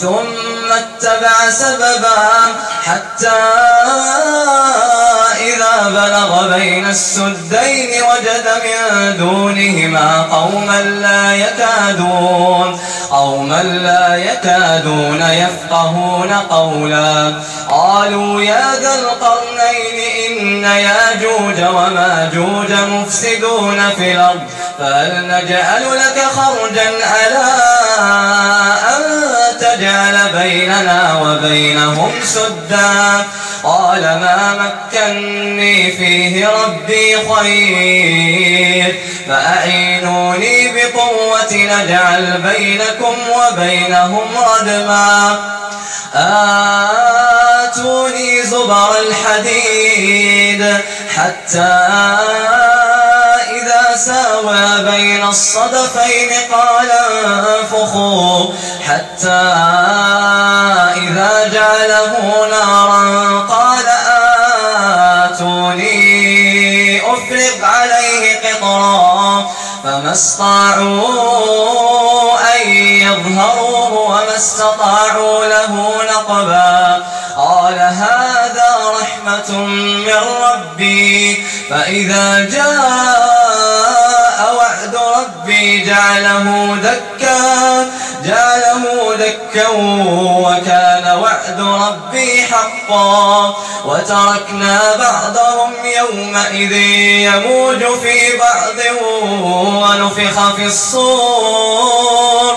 ثم اتبع سببا حتى إذا بلغ بين السدين وجد من دونهما قوما لا يكادون قوما لا يكادون يفقهون قولا. قالوا يا ذا القرنين إن ياجوج وماجوج مفسدون في الأرض فهل نجعل لك خرجا على أن تجعل بيننا وبينهم سدا. قال ما مكني فيه ربي خير. فأعينوني بقوة نجعل بينكم وبينهم ردما آتوني زبر الحديد حتى ساوى بين الصدفين قال انفخوا حتى إذا جعله نارا قال آتوني أفرغ عليه قطرا فما استطاعوا أن يظهروه وما استطاعوا له نقبا قال هذا رحمة من ربي فإذا جاء جعله دكا جعله دكا وكان وعد ربي حقا. وتركنا بعضهم يومئذ يموج في بعض ونفخ في الصور.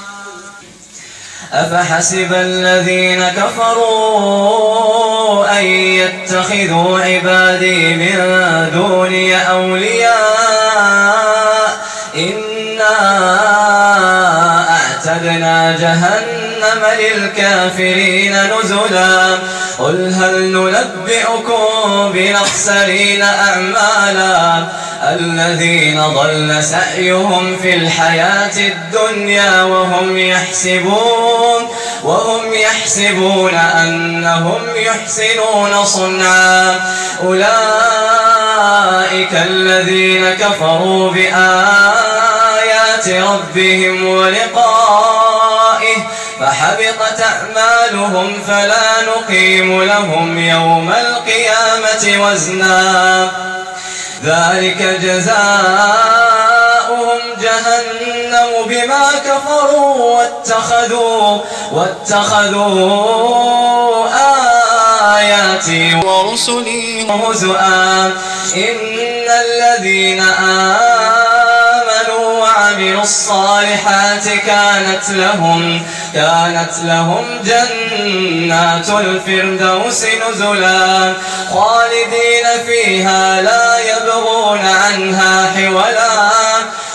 أفحسب الذين كفروا أن يتخذوا عبادي من دوني أولياء إنا أعتدنا جهنم للكافرين نزلا. قل هل ننبئكم بنخسرين أعمالا الذين ضل سعيهم في الحياة الدنيا وهم يحسبون وهم يحسبون أنهم يحسنون صنعا. أولئك الذين كفروا بآيات ربهم ولقائه فحبطت أعمالهم فلا نقيم لهم يوم القيامة وزنا. ذلك جزاؤهم جهنم بما كفروا واتخذوا واتخذوا آياتي ورسلي هزؤا. إن الذين آمنوا وعملوا الصالحات كانت لهم كانت لهم جنات الفردوس نزلا. خالدين فيها لا يبغون عنها حولا.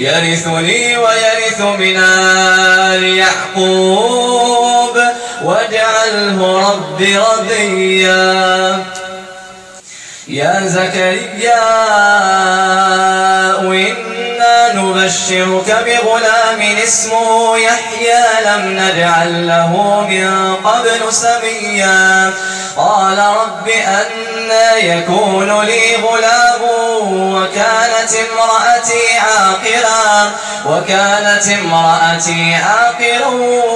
يرثني ويرث من آل يعقوب واجعله رب رضيا. يا زكريا إنا نبشرك بغلام اسمه يحيى لم نجعل له من قبل سميا. قال رب أنا يكون لي غلام وكانت امرأتي عاقرا. وكانت امرأتي عاقرا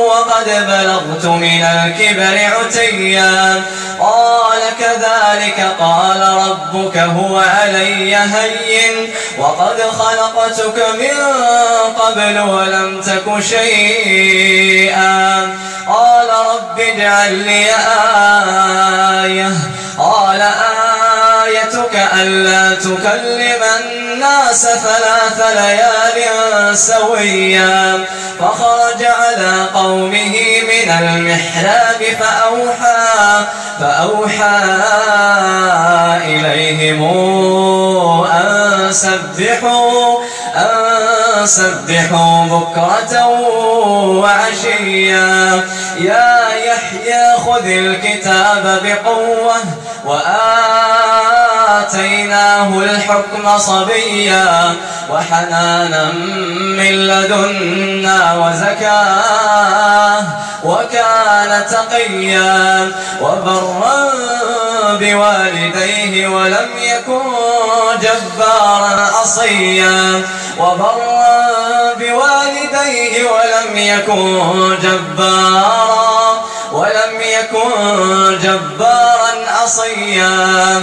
وقد بلغت من الكبر عتيا. قال كذلك قال ربك هو علي هين. وقد خلقتك من قبل ولم تك شيئا. قال رب اجعل لي آية. قال آيتك ألا تكلم الناس ثلاث ليال سويا. فخرج على قومه من المحراب فأوحى, فأوحى إليهم أن سبحوا أن سبحوا بكرة وعشيا. يا يحيى خذ الكتاب بقوة وآتيناه الحكم صبيا وحنانا من لدنا وزكاة وكان تقيا وبرا بوالديه ولم يكن جبارا عصيا وبرا بوالديه ولم يكن جبارا ولم يكن جبارا عصيا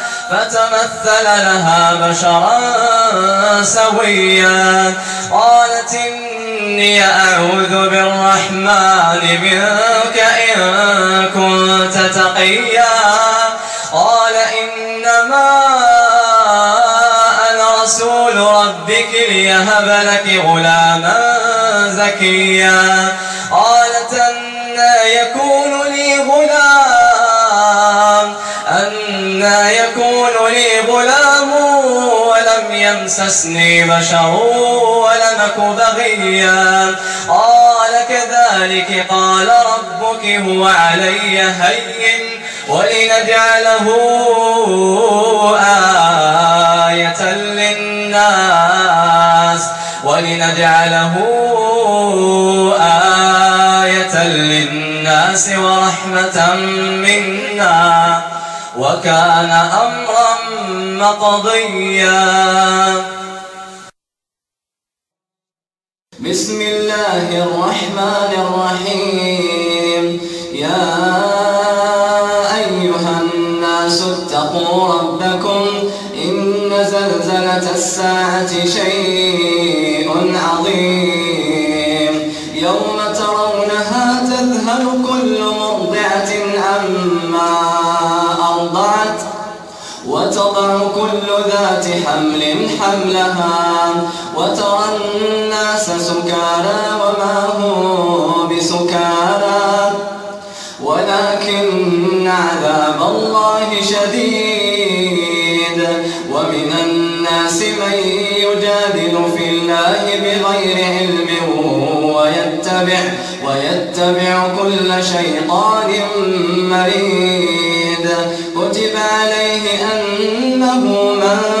فتمثل لها بشرا سويا. قالت إني أعوذ بالرحمن منك إن كنت تقيا. قال إنما أنا رسول ربك ليهب لك غلاما زكيا. قالت أنا يكون يمسسني بشر ولمك بغيا. قال كذلك قال ربك هو علي هين ولنجعله آية للناس. ولنجعله آية للناس ورحمة منا. وكان أمرا مقضيا. بسم الله الرحمن الرحيم. يا أيها الناس اتقوا ربكم إن زلزلة الساعة شيء عظيم. كل ذات حمل حملها وترى الناس سكارى وما هم بسكارى. ولكن عذاب الله شديد. ومن الناس من يجادل في الله بغير علم ويتبع, ويتبع كل شيطان مريد. كتب عليه أنه من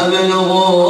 تبلغون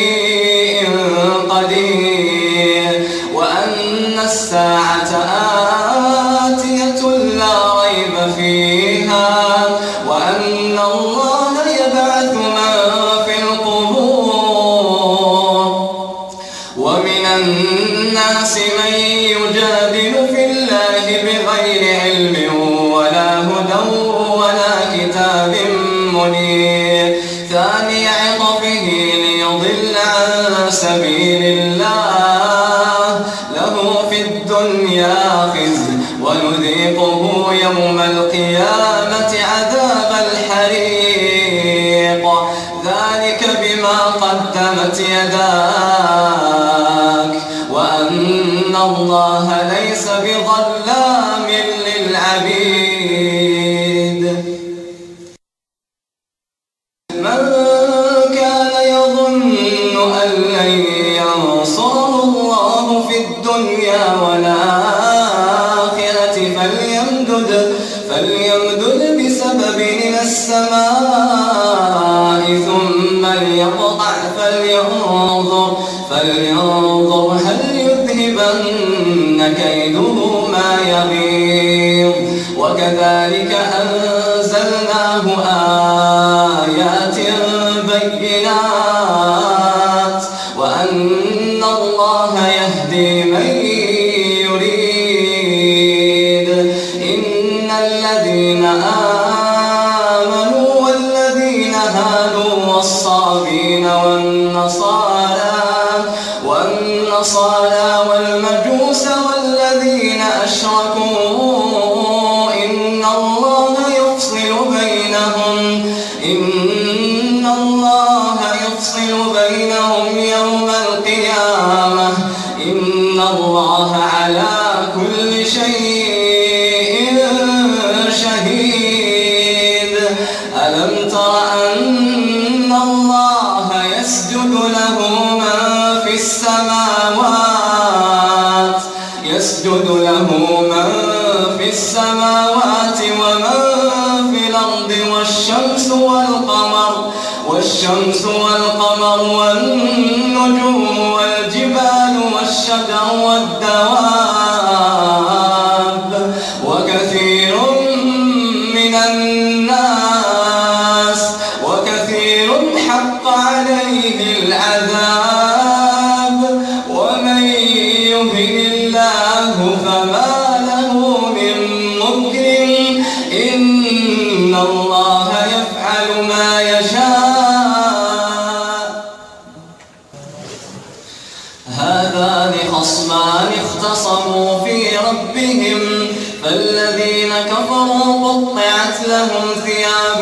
ربهم فالذين كفروا قطعت لهم ثياب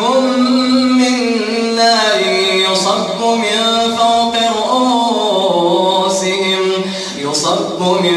من نار يصب من فوق رؤوسهم يصب من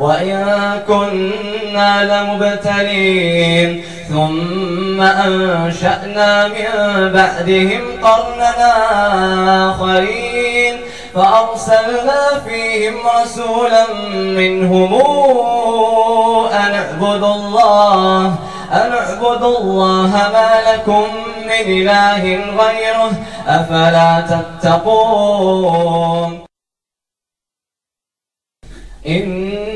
وإن كنا لمبتلين. ثم أنشأنا من بعدهم قرننا آخرين. فأرسلنا فيهم رسولا منهم أن اعبدوا الله أن اعبدوا الله ما لكم من إله غيره أفلا تتقون؟ إن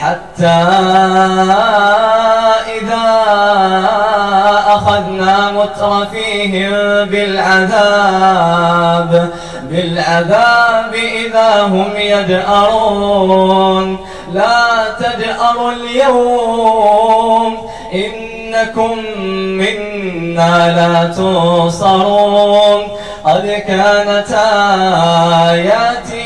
حتى إذا أخذنا مترفيهم بالعذاب بالعذاب إذا هم يجأرون. لا تجأروا اليوم إنكم منا لا تنصرون. قد كانت آياتي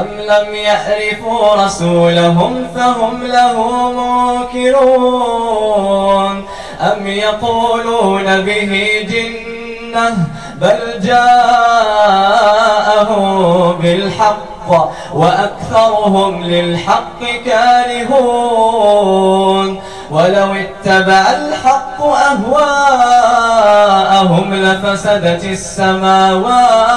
أم لم يعرفوا رسولهم فهم له منكرون أم يقولون به جنة بل جاءه بالحق وأكثرهم للحق كارهون ولو اتبع الحق أهواءهم لفسدت السماوات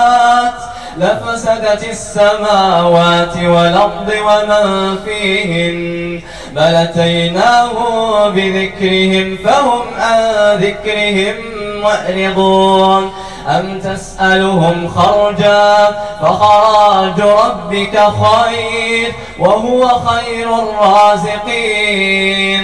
لفسدت السماوات والأرض ومن فيهن. بل أتيناهم بذكرهم فهم عن ذكرهم معرضون. أم تسألهم خرجا فخراج ربك خير وهو خير الرازقين.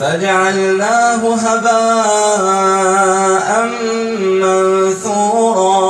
فجعلناه هباء منثورا.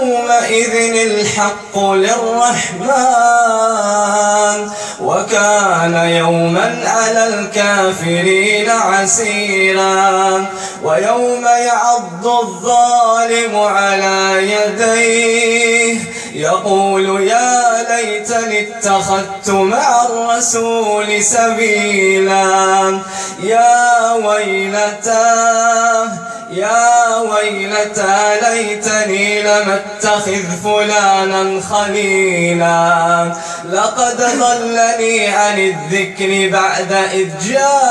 يومئذ الحق للرحمن وكان يوما على الكافرين عسيرا ويوم يعض الظالم على يديه يقول يا ليتني اتخذت مع الرسول سبيلا. يا ويلتاه يا ويلتى ليتني لم اتخذ فلانا خليلا. لقد ضلني عن الذكر بعد إذ جاءني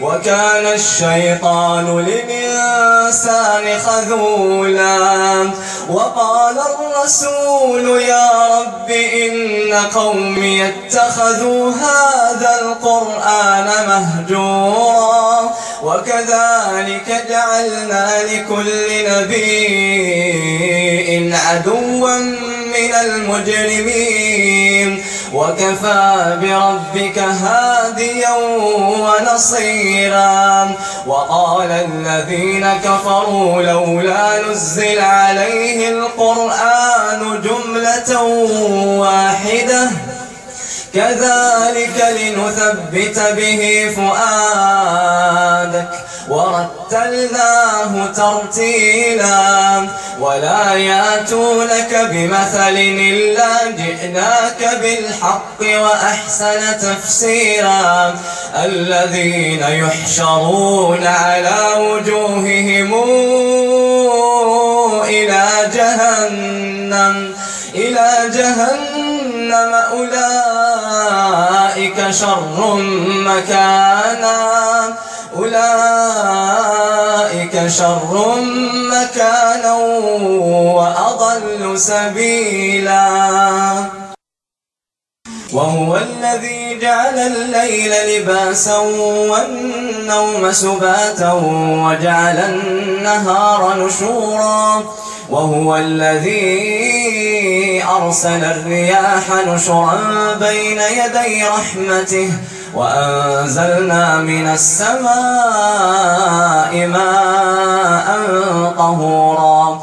وكان الشيطان للإنسان خذولا. وقال الرسول يا رب إن قومي اتخذوا هذا القرآن مهجورا. وكذلك جعلنا لكل نبي عدوا من المجرمين. وكفى بربك هاديا ونصيرا. وقال الذين كفروا لولا نزل عليه القرآن جملة واحدة. كذلك لنثبت به فؤادك. ورتلناه ترتيلا ولا ياتونك بمثل إلا جئناك بالحق وأحسن تفسيرا. الذين يحشرون على وجوههم إلى جهنم إلى جهنم أولئك شر مكانا. أولئك شر مكانا وأضل سبيلا. وهو الذي جعل الليل لباسا والنوم سباتا وجعل النهار نشورا. وهو الذي أرسل الرياح نشرا بين يدي رحمته وأنزلنا من السماء ماء طهورا.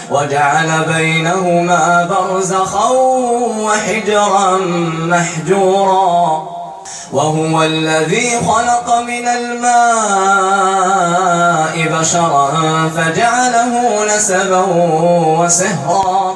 وجعل بينهما برزخا وحجرا محجورا. وهو الذي خلق من الماء بشرا فجعله نسبا وسهرا.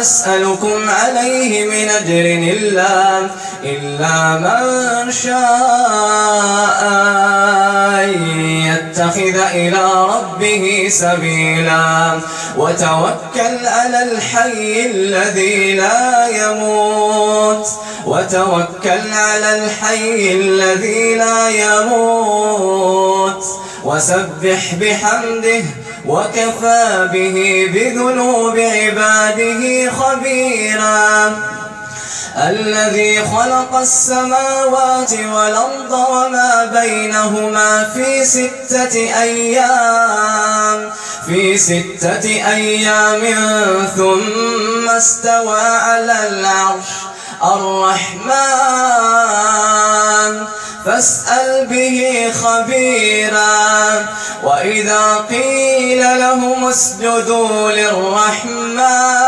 أسألكم عليه من أجر إلا, إلا من شاء يتخذ إلى ربه سبيلا. وتوكل على الحي الذي لا يموت. وتوكل على الحي الذي لا يموت. وسبح بحمده وكفى به بذنوب عباده خبيرا. الذي خلق السماوات والأرض وما بينهما في ستة أيام في ستة أيام ثم استوى على العرش. الرحمن فاسأل به خبيرا. وإذا قيل لهم اسجدوا للرحمن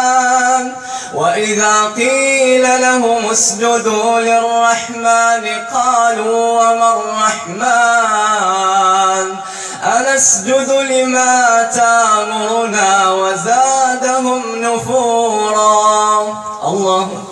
وإذا قيل لهم اسجدوا للرحمن قالوا وما الرحمن؟ أنسجد لما تامرنا وزادهم نفورا. الله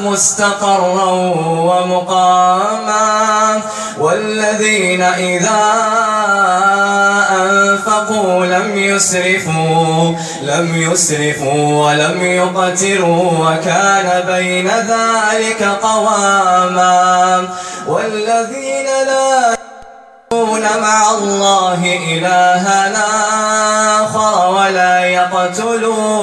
مستقرا ومقاما والذين إذا أنفقوا لم يسرفوا لم يسرفوا ولم يقتروا وكان بين ذلك قواما والذين لا يدعون مع الله إلها آخر ولا يقتلون.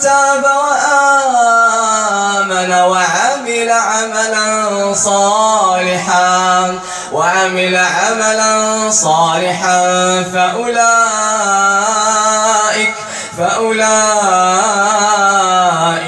تاب وآمن وعمل عملا صالحا وعمل عملا صالحا فأولئك فأولئك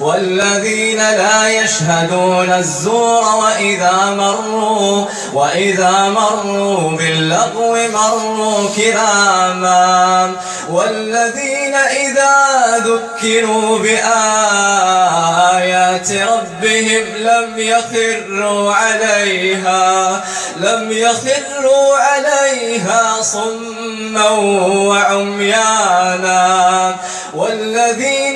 والذين لا يشهدون الزور وإذا مروا وإذا مروا باللغو مروا كراما والذين إذا ذكروا بآيات ربهم لم يخروا عليها لم يخروا عليها صما وعميانا. والذين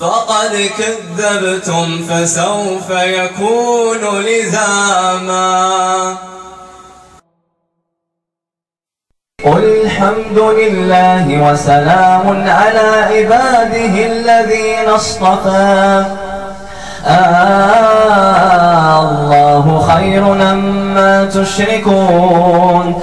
فقد كذبتم فسوف يكون لزاما. قل الحمد لله وسلام على عباده الذين اصطفى. آه الله خير أما تشركون.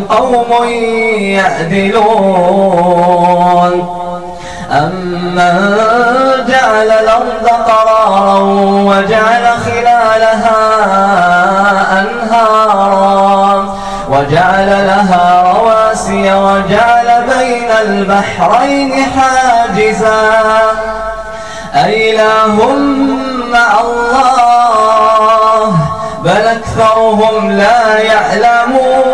قوم يعدلون. أمن جعل الأرض قرارا وجعل خلالها أنهارا. وجعل لها رواسي وجعل بين البحرين حاجزا. أإله مع الله؟ بل أكثرهم لا يعلمون.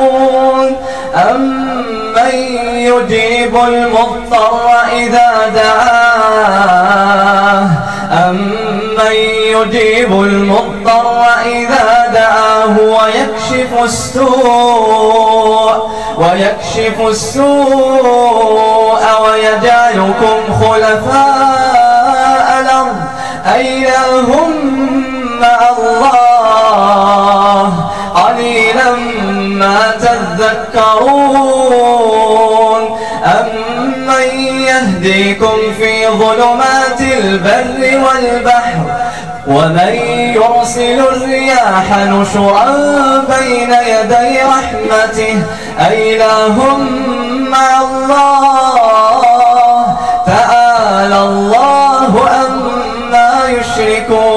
أمن يجيب المضطر إذا دعاه أمن يجيب المضطر إذا دعاه ويكشف السوء ويكشف السوء ويجعلكم خلفاء الأرض أإله تذكرون أمن يهديكم في ظلمات البر والبحر ومن يرسل الرياح نشرا بين يدي رحمته أإله مع الله تعالى الله أما يشركون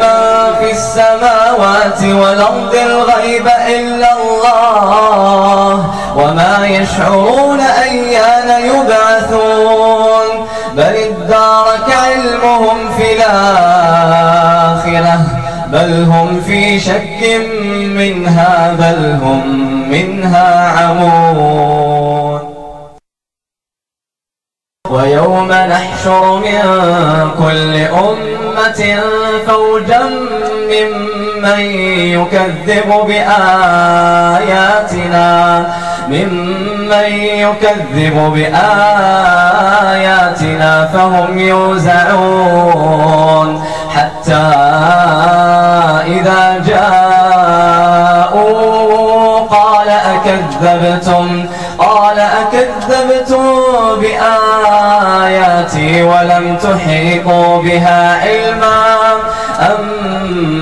السماوات والأرض الغيب إلا الله وما يشعرون أيان يبعثون بل ادارك علمهم في الآخرة بل هم في شك منها بل هم منها عمون ويوم نحشر من كل أمة فوجا ممن يكذب بآياتنا ممن يكذب بآياتنا فهم يوزعون. حتى إذا جاءوا قال أكذبتم قال أكذبتم بآياتي ولم تحيطوا بها علما أم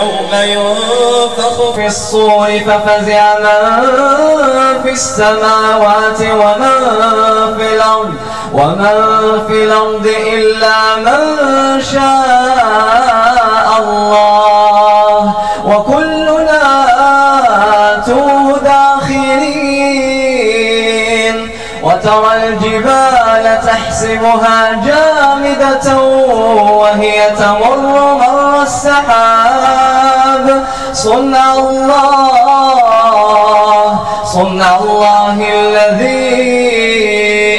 ويوم ينفخ في الصور ففزع من في السماوات ومن في الأرض ومن في الأرض إلا من شاء الله. وكلنا آتوه داخلين وترى الجبال تحسبها جامدة وهي تمر مر السحاب. صنع الله صنع الله الذي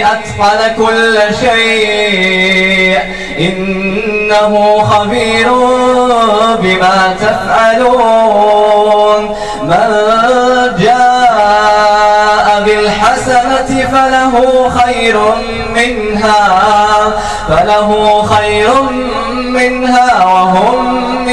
أتقن كل شيء إنه خبير بما تفعلون. من جاء بالحسنة فله خير منها فله خير منها وهم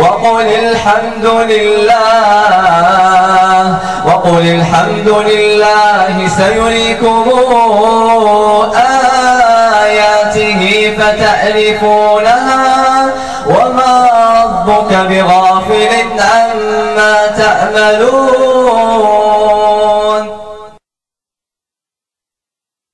وقل الحمد لله وقل الحمد لله سيريكم آياته فتألفونها وما ربك بغافل عما تعملون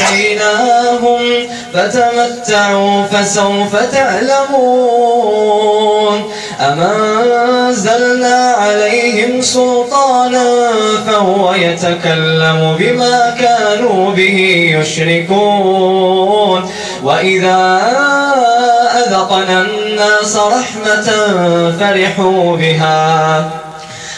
آتيناهم فتمتعوا فسوف تعلمون أما أنزلنا عليهم سلطانا فهو يتكلم بما كانوا به يشركون وإذا أذقنا الناس رحمة فرحوا بها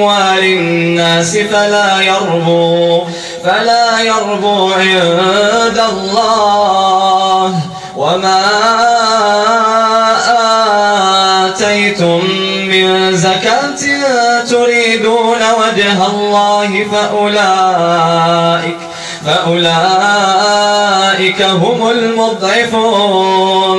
أموال الناس فلا يربو فلا يربو عند الله. وما آتيتم من زكاة تريدون وجه الله فأولئك فأولئك هم المضعفون.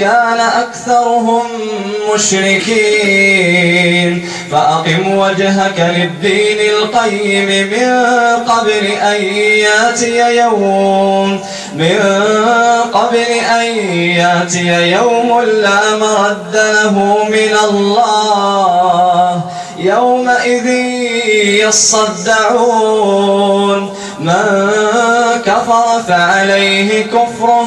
كان أكثرهم مشركين. فأقم وجهك للدين القيم من قبل أن يأتي يوم. من قبل أن يأتي يوم لا مرد له من الله. يومئذ يصدعون. من كفر فعليه كفره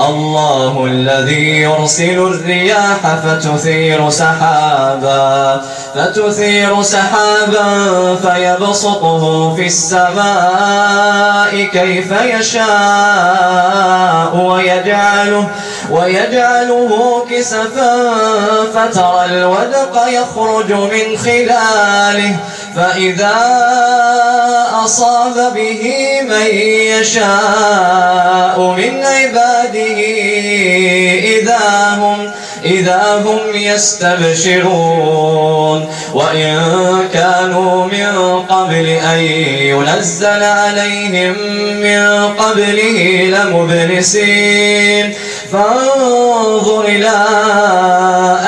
الله الذي يرسل الرياح فتثير سحابا فتثير سحابا فيبسطه في السماء كيف يشاء ويجعله ويجعله كسفا فترى الودق يخرج من خلاله فإذا أصاب به من يشاء من عباده إذا هم إذا هم يستبشرون. وإن كانوا من قبل أن ينزل عليهم من قبله لمبلسين. فانظر إلى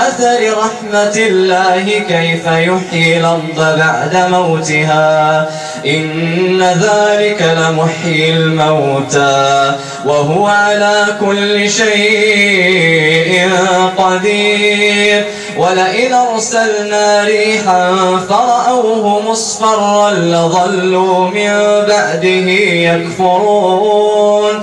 أثر رحمة الله كيف يحيي الأرض بعد موتها. إن ذلك لمحيي الموتى. وهو على كل شيء قدير. ولئن أرسلنا ريحا فرأوه مصفرا لظلوا من بعده يكفرون.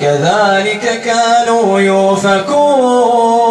كذلك كانوا يوفكون.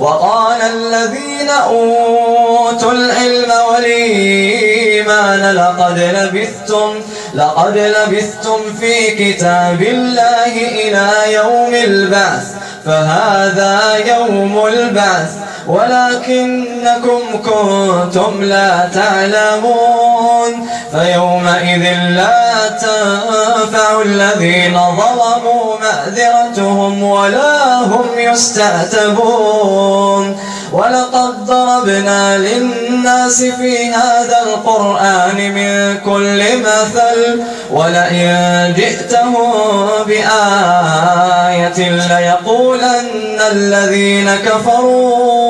وقال الذين أوتوا العلم والإيمان لقد لبثتم لقد لبثتم في كتاب الله إلى يوم البعث فهذا يوم البعث. ولكنكم كنتم لا تعلمون فيومئذ لا تنفع الذين ظلموا مأذرتهم ولا هم يستعتبون ولقد ضربنا للناس في هذا القرآن من كل مثل ولئن جئتهم بآية ليقولن الذين كفروا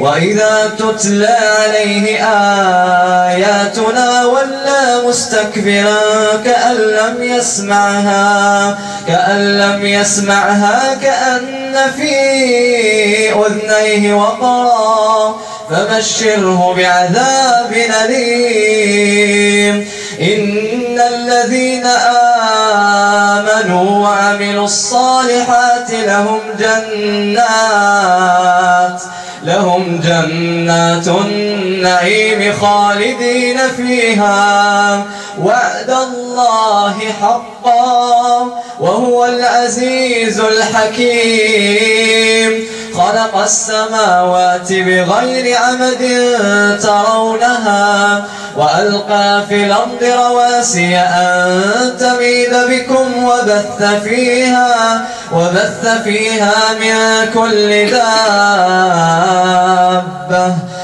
وإذا تتلى عليه آياتنا ولا مستكبرا كأن لم يسمعها كأن لم يسمعها كأن في أذنيه وقرا فبشره بعذاب أليم. إن الذين آمنوا وعملوا الصالحات لهم جنات لهم جنات النعيم خالدين فيها. وعد الله حقا وهو العزيز الحكيم. خلق السماوات بغير عمد ترونها وألقى في الأرض رواسي أن تميد بكم وبث فيها وبث فيها من كل دابة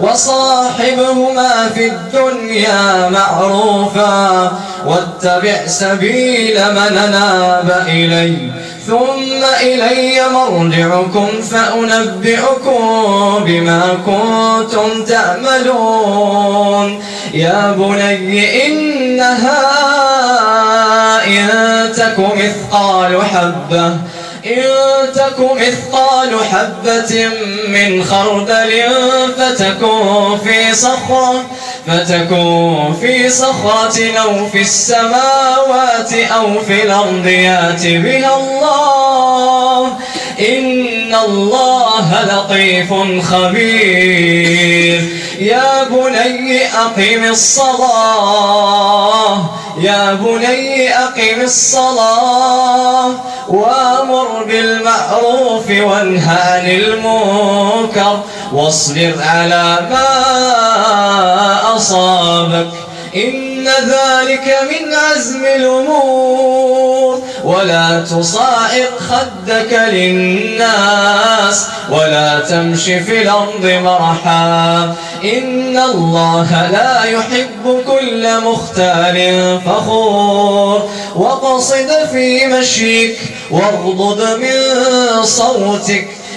وصاحبهما في الدنيا معروفا واتبع سبيل من ناب إلي ثم إلي مرجعكم فأنبئكم بما كنتم تعملون يا بني إنها إن تك مثقال حبة إن تك مثقال حبة من خردل فتكون في صخرة فتكون في صخرة أو في السماوات أو في الأرض يأت بها الله. إن الله لطيف خبير. يا بني أقم الصلاة يا بني أقم الصلاة وأمر بالمعروف وانهى عن المنكر واصبر على ما أصابك. إن ذلك من عزم الأمور. ولا تصاعد خدك للناس ولا تمش في الأرض مرحا. إن الله لا يحب كل مختال فخور. واقصد في مشيك واغضض من صوتك.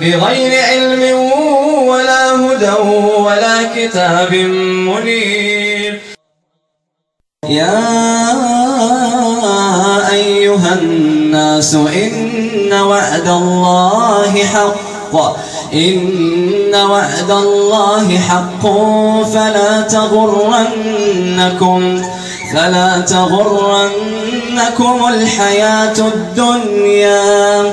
بغير علم ولا هدى ولا كتاب منير. يا أيها الناس إن وعد الله حق. إن وعد الله حق. فلا تغرنكم فلا تغرنكم الحياة الدنيا.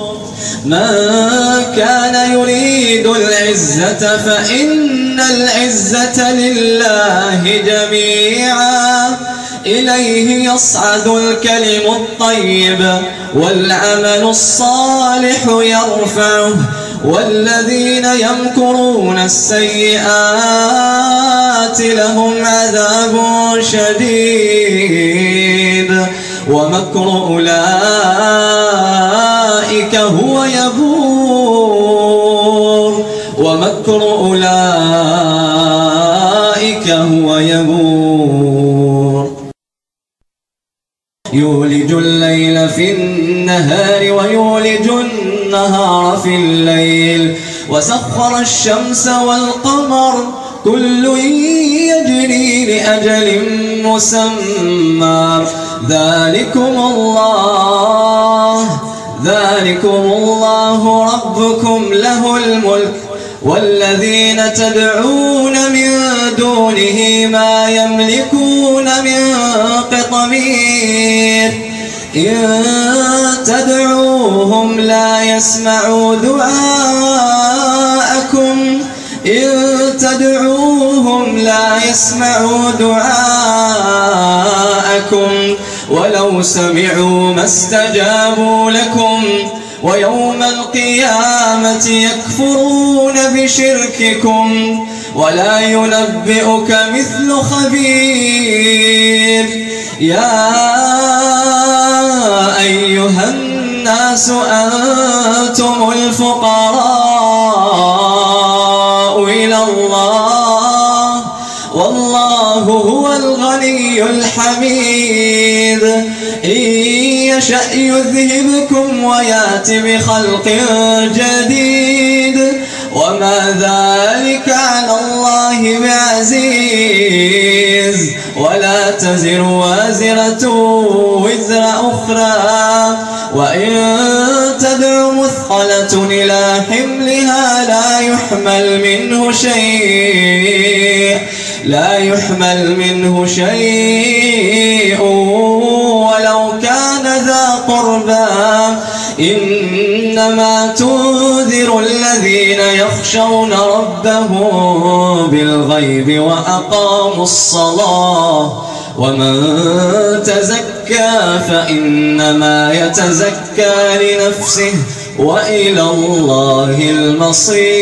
من كان يريد العزة فإن العزة لله جميعا إليه يصعد الكلم الطيب والعمل الصالح يرفعه والذين يمكرون السيئات لهم عذاب شديد ومكر أولئك هو يبور. ومكر أولئك هو يبور. يولج الليل في النهار ويولج النهار في الليل. وسخر الشمس والقمر كل يجري لأجل مسمى. ذلكم الله. ذلكم الله ربكم له الملك والذين تدعون من دونه ما يملكون من قطمير إن تدعوهم لا يسمعوا دعاءكم إن تدعوهم لا يسمعوا دعاءكم ولو سمعوا ما استجابوا لكم ويوم القيامة يكفرون بشرككم ولا ينبئك مثل خبير. يا أيها الناس أنتم الفقراء. الحميد إن يشأ يذهبكم ويأت بخلق جديد. وما ذلك على الله بعزيز. ولا تزر وازرة وزر أخرى. وإن تدع مثقلة إلى حملها لا يحمل منه شيء. لا يحمل منه شيء ولو كان ذا قربى. إنما تنذر الذين يخشون ربهم بالغيب وأقاموا الصلاة. ومن تزكى فإنما يتزكى لنفسه وإلى الله المصير.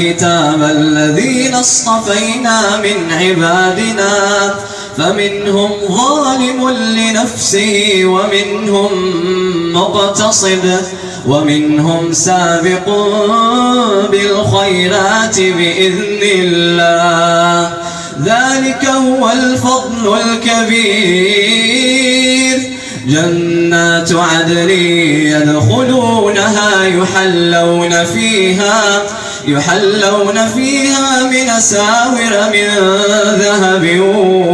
الكتاب الذين اصطفينا من عبادنا فمنهم ظالم لنفسه ومنهم مقتصد ومنهم سابق بالخيرات بإذن الله. ذلك هو الفضل الكبير. جنات عدن يدخلونها يحلون فيها يحلون فيها من ساور من ذهب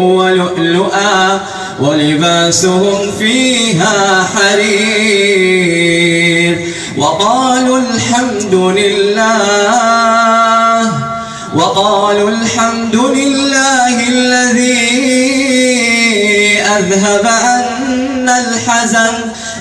ولؤلؤا ولباسهم فيها حرير وقالوا الحمد لله قالوا الحمد لله الذي أذهب عنا الحزن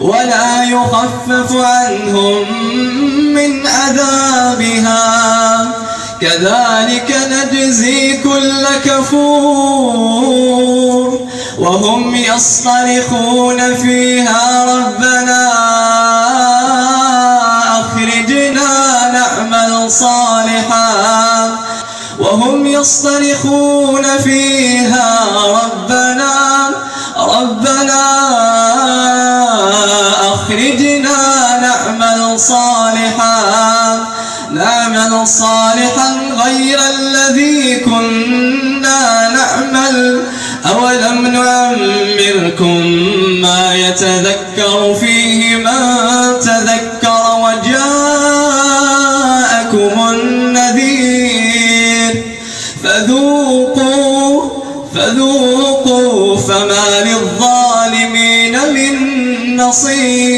ولا يخفف عنهم من عذابها. كذلك نجزي كل كفور. وهم يصطرخون فيها ربنا أخرجنا نعمل صالحا. وهم يصطرخون فيها ربنا ربنا أخرجنا نعمل صالحا نعمل صالحا غير الذي كنا نعمل. أولم نعمركم ما يتذكر فيه من تذكر وجاءكم النذير. فذوقوا فذوقوا فما للظالمين من نصير.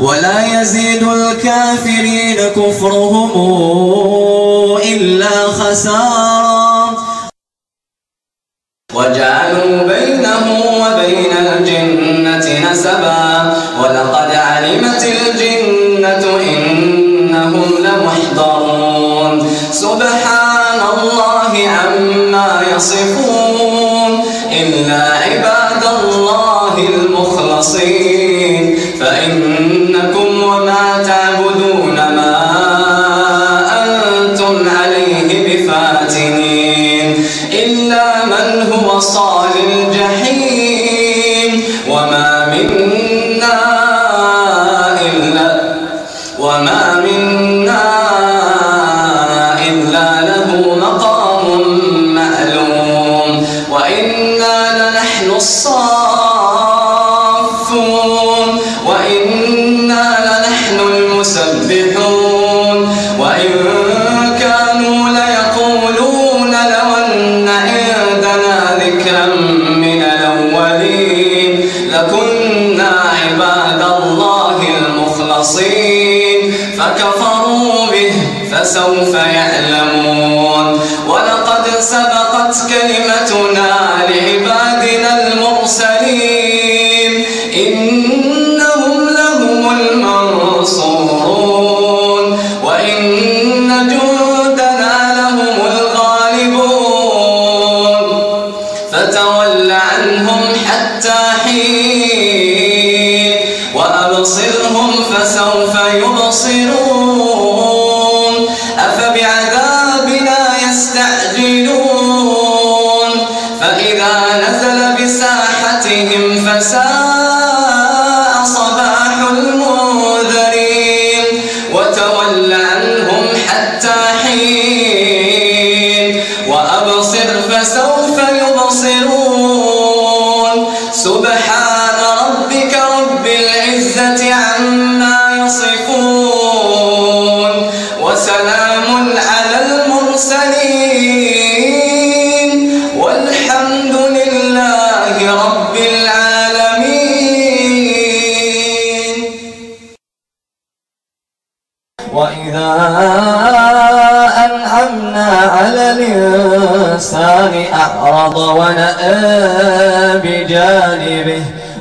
ولا يزيد الكافرين كفرهم إلا خسارا. وجعلوا بينه وبين الجنة نسبا. ولقد علمت الجنة إنهم لمحضرون. سبحان الله عما يصفون. إلا عباد الله المخلصين. فإنكم وما تعبدون ما أنتم عليه بفاتنين إلا من هو صال الجحيم وما منا إلا وما منا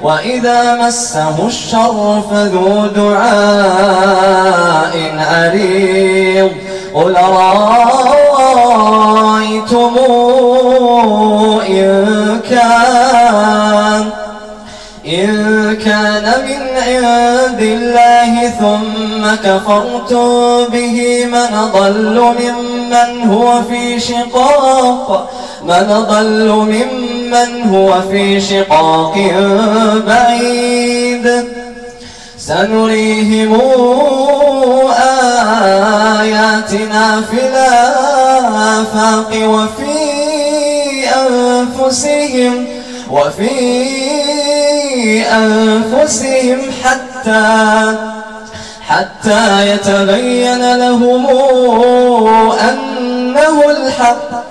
وإذا مسه الشر فذو دعاء عريض قل رأيتم إن كان إن كان من عند الله ثم كفرتم به من ضل ممن هو في شقاق. من ضل ممن هو في شقاق بعيد. سنريهم آياتنا في الآفاق وفي أنفسهم وفي أنفسهم حتى حتى يتبين لهم أنه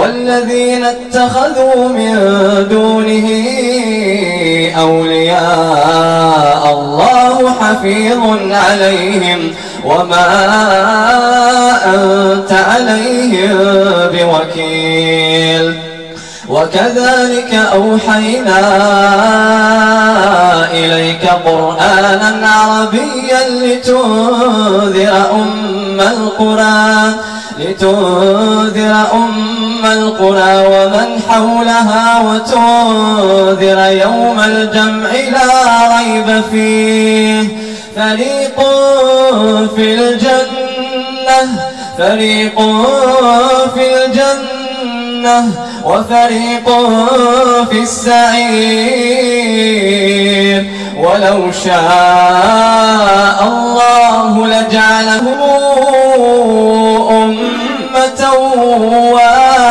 والذين اتخذوا من دونه أولياء الله حفيظ عليهم وما أنت عليهم بوكيل. وكذلك أوحينا إليك قرآنا عربيا لتنذر أم القرآن لتنذر أم القرى ومن حولها وتنذر يوم الجمع لا ريب فيه. فريق في الجنة فريق في الجنة وفريق في السعير. ولو شاء الله لجعلهم أمة واحدة.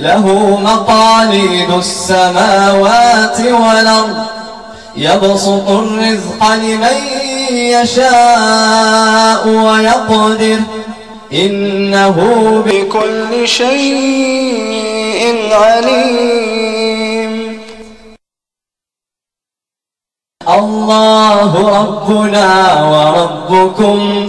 له مقاليد السماوات والأرض يبسط الرزق لمن يشاء ويقدر إنه بكل شيء عليم. الله ربنا وربكم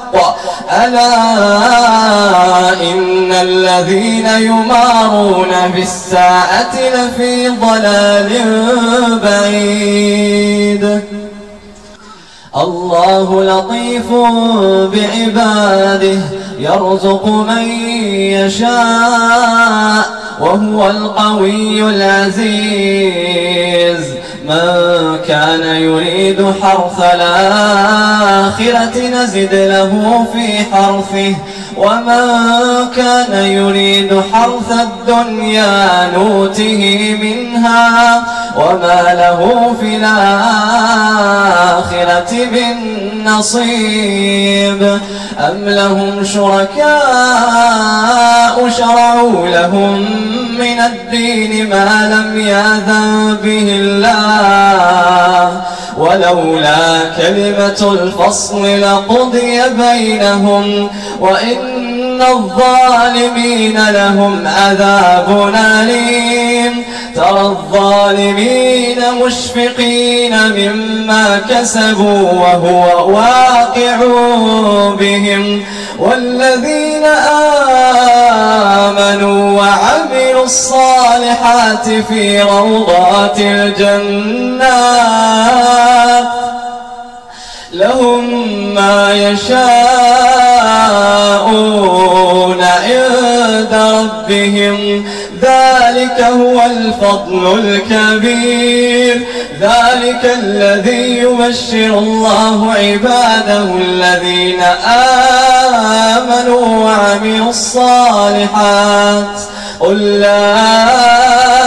ألا إن الذين يمارون بالساعة لفي ضلال بعيد. الله لطيف بعباده يرزق من يشاء وهو القوي العزيز. من كان يريد حرث الآخرة نزد له في حرثه. ومن كان يريد حرث الدنيا نوته منها وما له في الآخرة من نصيب أم لهم شركاء شرعوا لهم من الدين ما لم يأذن به الله ولولا كلمة الفصل لقضي بينهم وإن الظالمين لهم عذاب أليم. ترى الظالمين مشفقين مما كسبوا وهو واقع بهم. والذين آمنوا وعملوا الصالحات في روضات الجنات لهم ما يشاءون عند ربهم ذلك هو الفضل الكبير. ذلك الذي يبشر الله عباده الذين آمنوا وعملوا الصالحات. لا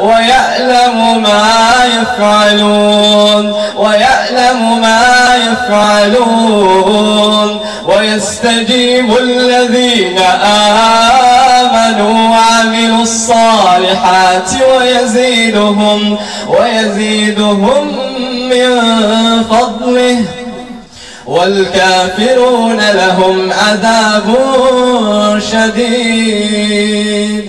ويعلم ما يفعلون ويعلم ما يفعلون ويستجيب الذين آمنوا وعملوا الصالحات ويزيدهم ويزيدهم من فضله. والكافرون لهم عذاب شديد.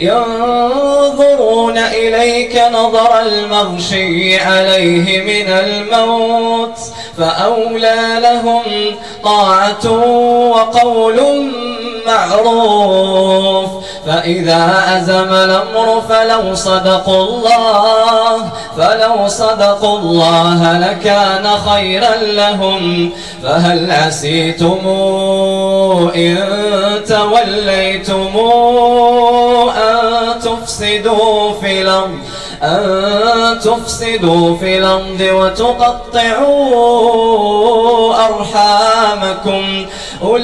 ينظرون إليك نظر المغشي عليه من الموت فأولى لهم طاعة وقول معروف. فإذا أزم الأمر فلو صدقوا الله فلو صدقوا الله لكان خيرا لهم. فهل عسيتم إن توليتم؟ أن تفسدوا في الأرض أن تفسدوا في الأرض وتقطعوا أرحامكم. أولئك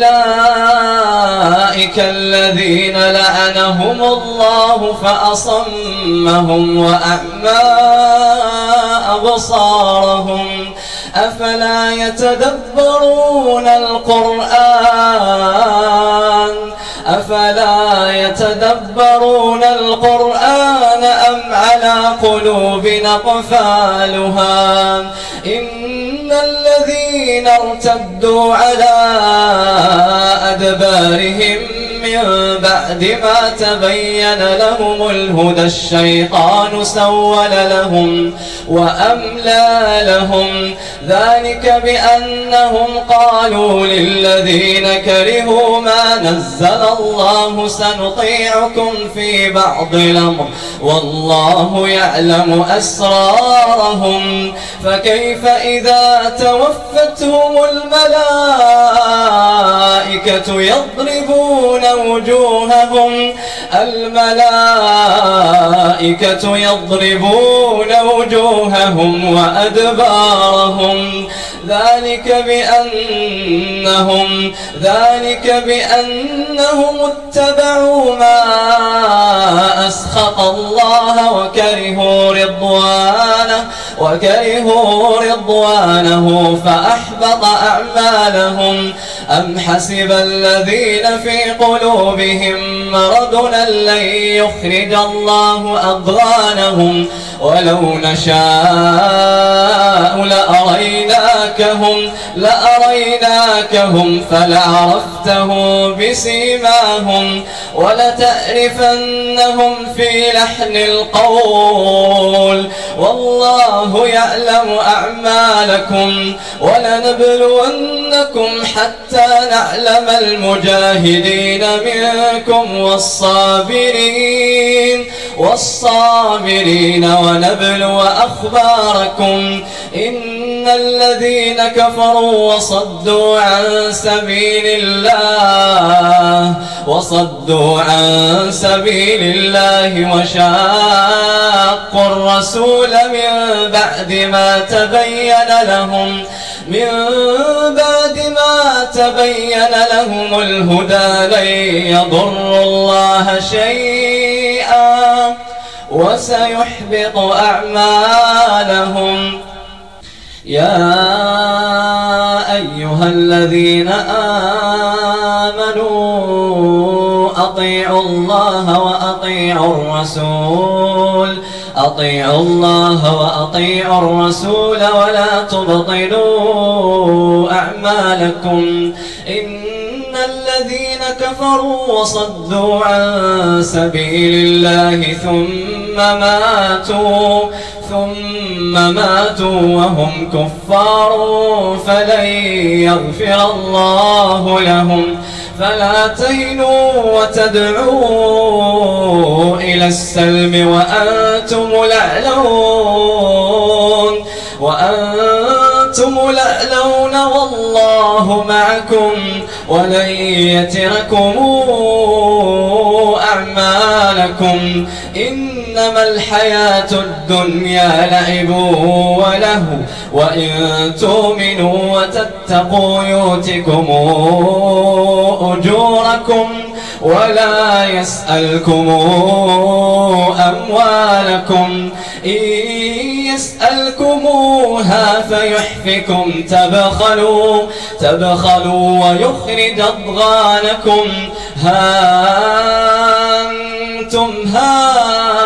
الذين لعنهم الله فأصمهم وأعمى أبصارهم. أفلا يتدبرون القرآن؟ أفلا يتدبرون القرآن أم على قلوب نقفالها إن الذين ارتدوا على أدبارهم من بعد ما تبين لهم الهدى الشيطان سول لهم وأملى لهم. ذلك بأنهم قالوا للذين كرهوا ما نزل الله سنطيعكم في بعض الأمر والله يعلم أسرارهم. فكيف إذا توفتهم الملائكة يضربون وجوههم الملائكة يضربون وجوههم وأدبارهم. ذلك بأنهم ذلك بأنهم اتبعوا ما أسخط الله وكرهوا رضوانه وكرهوا رضوانه فأحبط أعمالهم. أم حسب الذين في قلوبهم مرض لن يخرج الله أضغانهم. ولو نشاء لأريناكهم لأريناكهم فلعرفته بسيماهم. ولتعرفنهم في لحن القول. والله يعلم أعمالكم. ولنبلونكم حتى نعلم المجاهدين. منكم والصابرين والصابرين ونبلو أخباركم. إن الذين كفروا وصدوا عن سبيل الله وصدوا عن سبيل الله وشاقوا الرسول من بعد ما تبين لهم من بعد تبين لهم الهدى لن يضروا الله شيئا وسيحبط أعمالهم. يا أيها الذين آمنوا أطيعوا الله وأطيعوا الرسول. أطيعوا الله وأطيعوا الرسول ولا تبطلوا أعمالكم. إن الذين كفروا وصدوا عن سبيل الله ثم ماتوا ثم ماتوا وهم كفار فلن يغفر الله لهم. فلا تهنوا وتدعوا إلى السلم وأنتم لعلون وأنتم لعلون والله معكم ولن يتركم أعمالكم. إنما الحياة الدنيا لعب وله وإن تؤمنوا وتتقوا يؤتكم أجوركم ولا يسألكم أموالكم. إن يسألكموها فيحفكم تبخلوا تبخلوا ويخرج أضغانكم. ها أنتم هؤلاء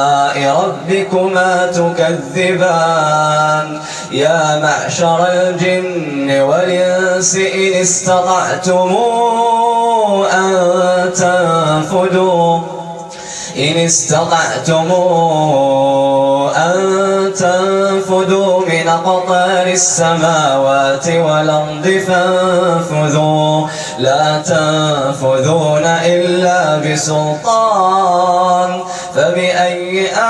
ربكما تكذبان. يا معشر الجن والإنس إن استطعتم أن تنفذوا إن استطعتم أن تنفذوا من أقطار السماوات والأرض فانفذوا. لا تنفذون إلا بسلطان. فبأي آلاء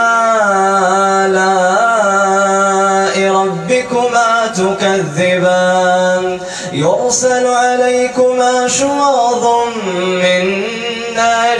ربكما تكذبان؟ يرسل عليكما شواظ من نار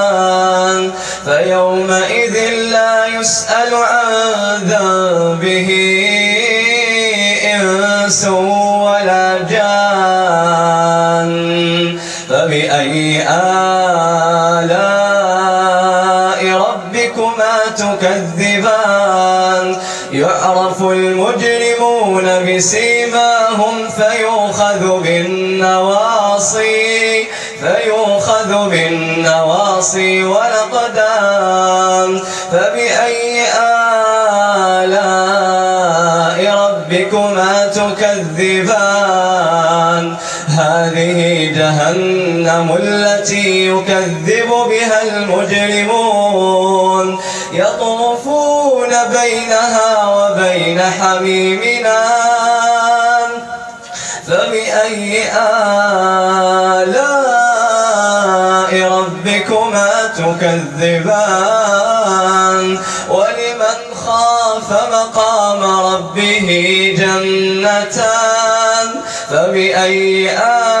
يسأل عن ذنبه إنس ولا جان فبأي آلاء ربكما تكذبان؟ يعرف المجرمون بسيماهم فيؤخذ بالنواصي فيؤخذ بالنواصي والأقدام جهنم التي يكذب بها المجرمون. يطوفون بينها وبين حميمنا. فبأي آلاء ربكما تكذبان؟ ولمن خاف مقام ربه جنتان؟ فبأي آلاء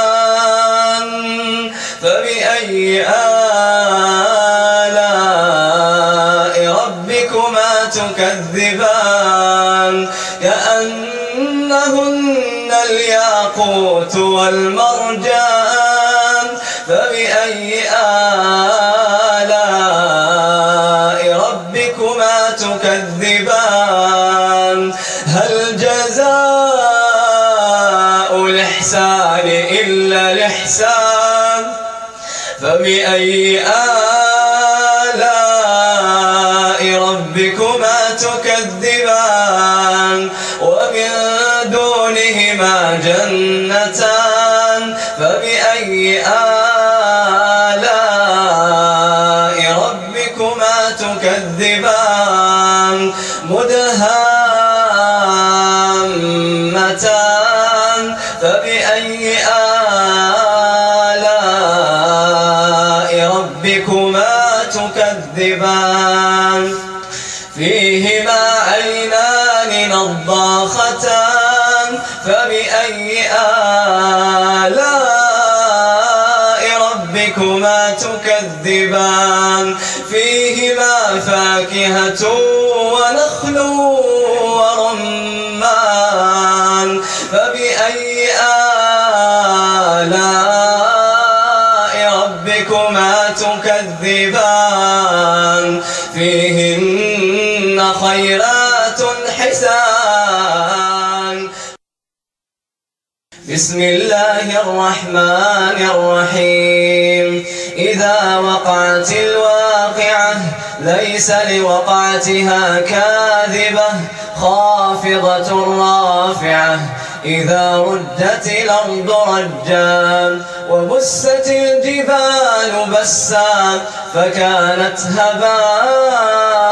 آلاء ربكما تكذبان كأنهن الياقوت والمرجان فاكهة ونخل ورمان فبأي آلاء ربكما تكذبان؟ فيهن خيرات حسان. بسم الله الرحمن الرحيم. إذا وقعت الواقعة ليس لوقعتها كاذبة خافضة رافعة. إذا ردت الأرض رجا وبست الجبال بسا فكانت هباء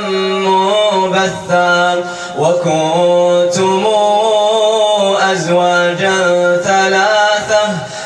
منبثا وكنتم أزواجا ثلاثة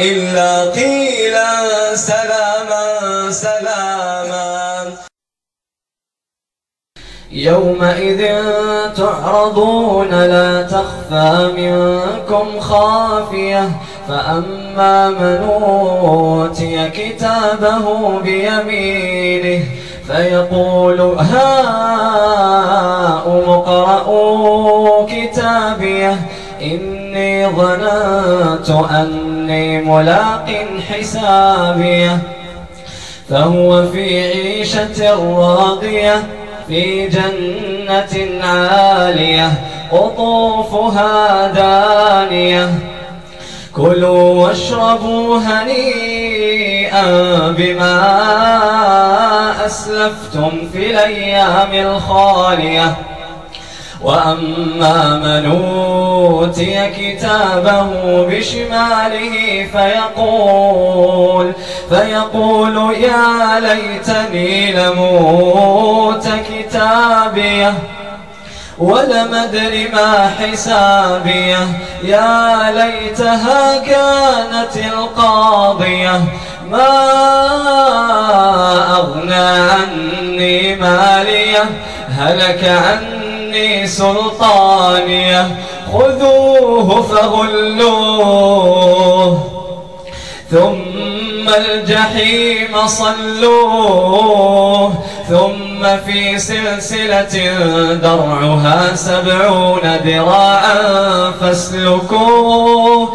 إلا قيلا سلاما سلاما. يومئذ تعرضون لا تخفى منكم خافية فأما من أوتي كتابه بيمينه فيقول هاؤم اقرءوا كتابيه إني ظننت أني ملاق حسابيه فهو في عيشة راضية في جنة عالية قطوفها دانية. كلوا واشربوا هنيئا بما أسلفتم في الأيام الخالية. وأما من أوتي كتابه بشماله فيقول فيقول يا ليتني لموت كتابيه ولم أدر ما حسابيه. يا ليتها كانت القاضية. ما أغنى عني مالية هلك عني سلطانية. خذوه فغلوه ثم الجحيم صلوه. ثم في سلسلة درعها سبعون ذراعا فاسلكوه.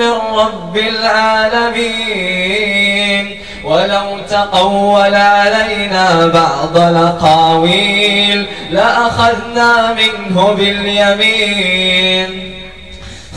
من رب العالمين. ولو تقول علينا بعض الأقاويل لأخذنا منه باليمين.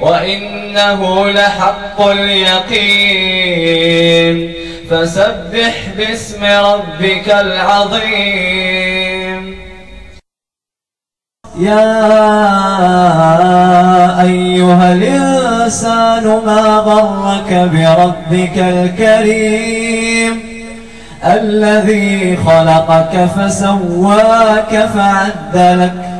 وإنه لحق اليقين. فسبح باسم ربك العظيم. يا أيها الإنسان ما غرك بربك الكريم؟ الذي خلقك فسواك فعدلك.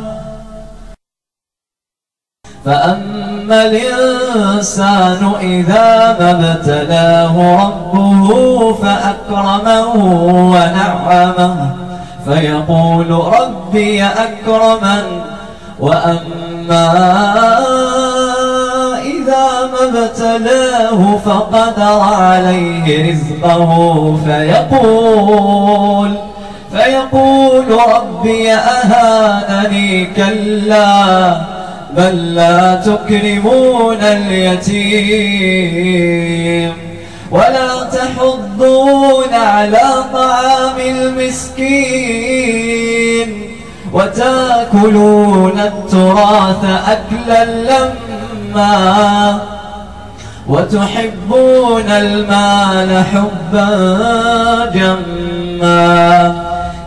فأما الإنسان إذا ما ابتلاه ربه فأكرمه ونعمه فيقول ربي أكرمن. وأما إذا ما ابتلاه فقدر عليه رزقه فيقول فيقول ربي أهانني كلا. بل لا تكرمون اليتيم ولا تحضون على طعام المسكين وتاكلون التراث أكلا لما وتحبون المال حبا جما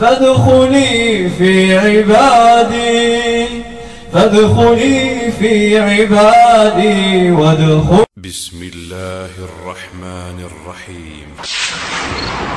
فادخلي في عبادي فادخلي في عبادي وادخلي بسم الله الرحمن الرحيم.